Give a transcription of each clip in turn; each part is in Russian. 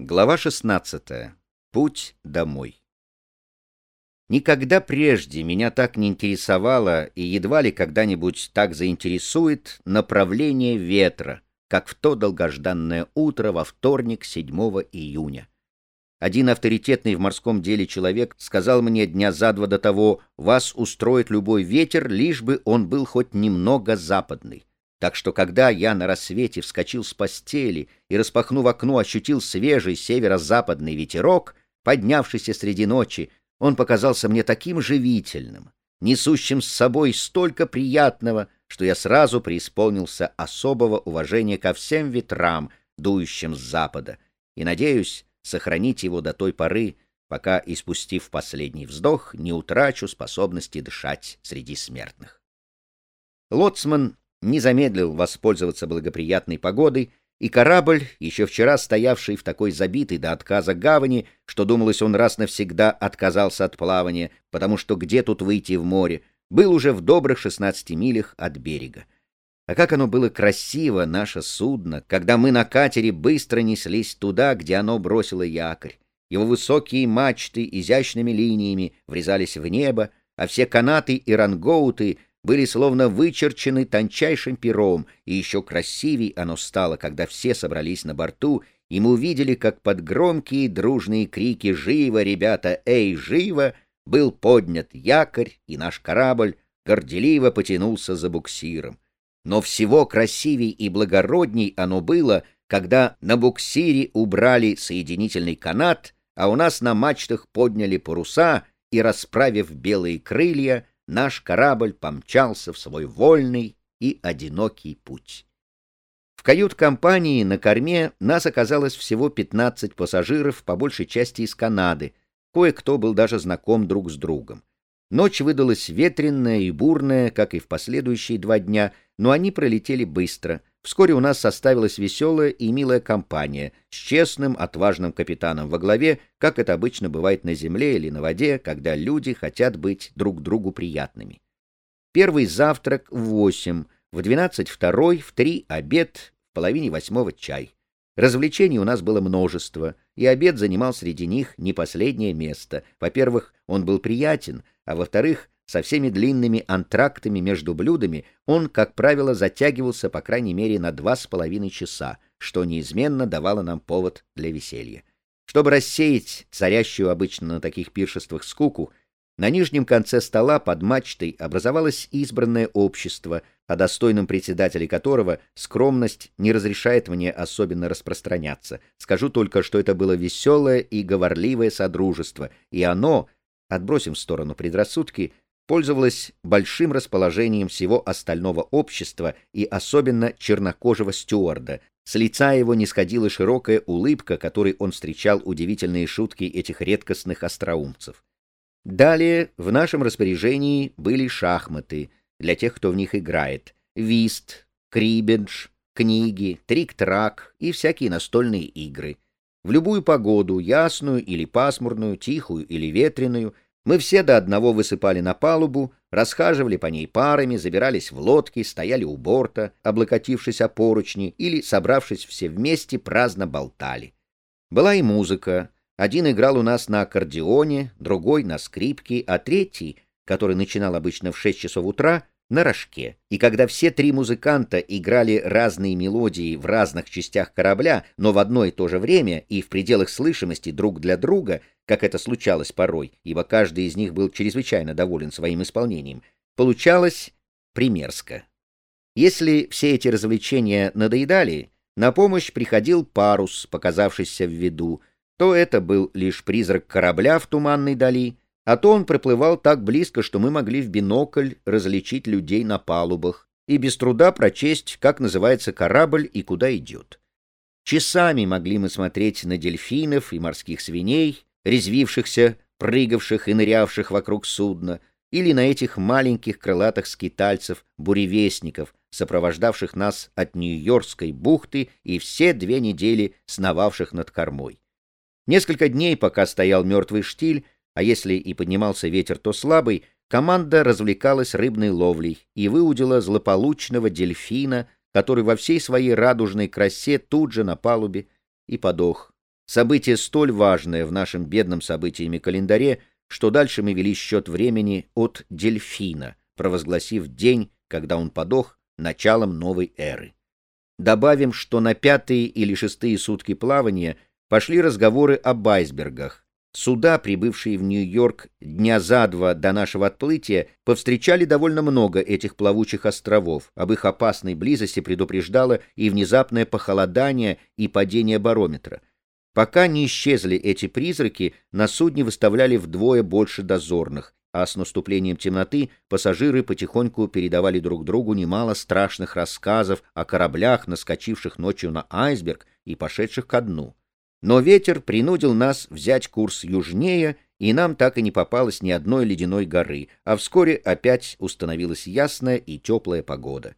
Глава 16. Путь домой. Никогда прежде меня так не интересовало и едва ли когда-нибудь так заинтересует направление ветра, как в то долгожданное утро во вторник 7 июня. Один авторитетный в морском деле человек сказал мне дня за два до того, «Вас устроит любой ветер, лишь бы он был хоть немного западный». Так что, когда я на рассвете вскочил с постели и, распахнув окно, ощутил свежий северо-западный ветерок, поднявшийся среди ночи, он показался мне таким живительным, несущим с собой столько приятного, что я сразу преисполнился особого уважения ко всем ветрам, дующим с запада, и надеюсь сохранить его до той поры, пока, испустив последний вздох, не утрачу способности дышать среди смертных. Лоцман не замедлил воспользоваться благоприятной погодой, и корабль, еще вчера стоявший в такой забитой до отказа гавани, что думалось, он раз навсегда отказался от плавания, потому что где тут выйти в море, был уже в добрых 16 милях от берега. А как оно было красиво, наше судно, когда мы на катере быстро неслись туда, где оно бросило якорь. Его высокие мачты изящными линиями врезались в небо, а все канаты и рангоуты были словно вычерчены тончайшим пером, и еще красивей оно стало, когда все собрались на борту, и мы увидели, как под громкие дружные крики «Живо, ребята! Эй, живо!» был поднят якорь, и наш корабль горделиво потянулся за буксиром. Но всего красивей и благородней оно было, когда на буксире убрали соединительный канат, а у нас на мачтах подняли паруса и, расправив белые крылья, наш корабль помчался в свой вольный и одинокий путь. В кают-компании на корме нас оказалось всего 15 пассажиров, по большей части из Канады. Кое-кто был даже знаком друг с другом. Ночь выдалась ветренная и бурная, как и в последующие два дня, но они пролетели быстро. Вскоре у нас составилась веселая и милая компания с честным, отважным капитаном во главе, как это обычно бывает на земле или на воде, когда люди хотят быть друг другу приятными. Первый завтрак в восемь, в двенадцать второй, в три обед, в половине восьмого чай. Развлечений у нас было множество, и обед занимал среди них не последнее место. Во-первых, он был приятен, а во-вторых, со всеми длинными антрактами между блюдами он, как правило, затягивался по крайней мере на два с половиной часа, что неизменно давало нам повод для веселья. Чтобы рассеять царящую обычно на таких пиршествах скуку, на нижнем конце стола под мачтой образовалось избранное общество, о достойном председателе которого скромность не разрешает мне особенно распространяться. Скажу только, что это было веселое и говорливое содружество, и оно, отбросим в сторону предрассудки, пользовалась большим расположением всего остального общества и особенно чернокожего стюарда. С лица его не сходила широкая улыбка, которой он встречал удивительные шутки этих редкостных остроумцев. Далее в нашем распоряжении были шахматы для тех, кто в них играет, вист, крибедж, книги, трик-трак и всякие настольные игры. В любую погоду, ясную или пасмурную, тихую или ветреную — мы все до одного высыпали на палубу, расхаживали по ней парами, забирались в лодки, стояли у борта, облокотившись о поручни, или, собравшись все вместе, праздно болтали. Была и музыка. Один играл у нас на аккордеоне, другой — на скрипке, а третий, который начинал обычно в шесть часов утра, на рожке. И когда все три музыканта играли разные мелодии в разных частях корабля, но в одно и то же время и в пределах слышимости друг для друга, как это случалось порой, ибо каждый из них был чрезвычайно доволен своим исполнением, получалось примерско. Если все эти развлечения надоедали, на помощь приходил парус, показавшийся в виду, то это был лишь призрак корабля в туманной дали, а то он проплывал так близко, что мы могли в бинокль различить людей на палубах и без труда прочесть, как называется корабль и куда идет. Часами могли мы смотреть на дельфинов и морских свиней, резвившихся, прыгавших и нырявших вокруг судна, или на этих маленьких крылатых скитальцев, буревестников, сопровождавших нас от Нью-Йоркской бухты и все две недели сновавших над кормой. Несколько дней, пока стоял мертвый штиль, а если и поднимался ветер, то слабый, команда развлекалась рыбной ловлей и выудила злополучного дельфина, который во всей своей радужной красе тут же на палубе и подох Событие столь важное в нашем бедном событиями календаре, что дальше мы вели счет времени от дельфина, провозгласив день, когда он подох, началом новой эры. Добавим, что на пятые или шестые сутки плавания пошли разговоры об айсбергах. Суда, прибывшие в Нью-Йорк дня за два до нашего отплытия, повстречали довольно много этих плавучих островов. Об их опасной близости предупреждало и внезапное похолодание и падение барометра. Пока не исчезли эти призраки, на судне выставляли вдвое больше дозорных, а с наступлением темноты пассажиры потихоньку передавали друг другу немало страшных рассказов о кораблях, наскочивших ночью на айсберг и пошедших ко дну. Но ветер принудил нас взять курс южнее, и нам так и не попалось ни одной ледяной горы, а вскоре опять установилась ясная и теплая погода.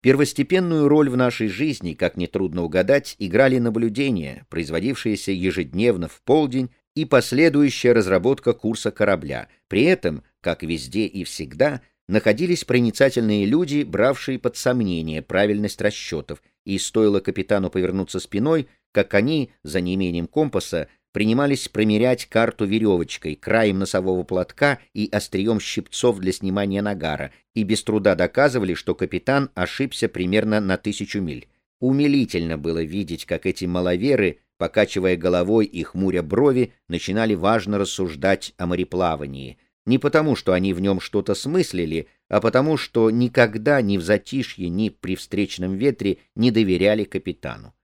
Первостепенную роль в нашей жизни, как нетрудно угадать, играли наблюдения, производившиеся ежедневно в полдень, и последующая разработка курса корабля. При этом, как везде и всегда, находились проницательные люди, бравшие под сомнение правильность расчетов, и стоило капитану повернуться спиной, как они, за неимением компаса, принимались промерять карту веревочкой, краем носового платка и острием щипцов для снимания нагара, и без труда доказывали, что капитан ошибся примерно на тысячу миль. Умилительно было видеть, как эти маловеры, покачивая головой и хмуря брови, начинали важно рассуждать о мореплавании. Не потому, что они в нем что-то смыслили, а потому, что никогда ни в затишье, ни при встречном ветре не доверяли капитану.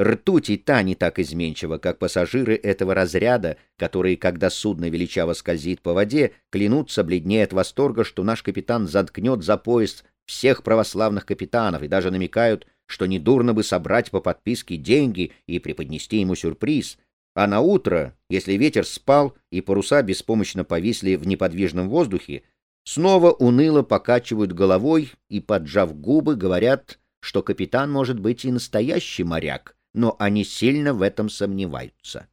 Ртуть и та не так изменчива, как пассажиры этого разряда, которые, когда судно величаво скользит по воде, клянутся бледнее от восторга, что наш капитан заткнет за пояс всех православных капитанов и даже намекают, что недурно бы собрать по подписке деньги и преподнести ему сюрприз. А на утро, если ветер спал и паруса беспомощно повисли в неподвижном воздухе, снова уныло покачивают головой и, поджав губы, говорят, что капитан может быть и настоящий моряк, но они сильно в этом сомневаются.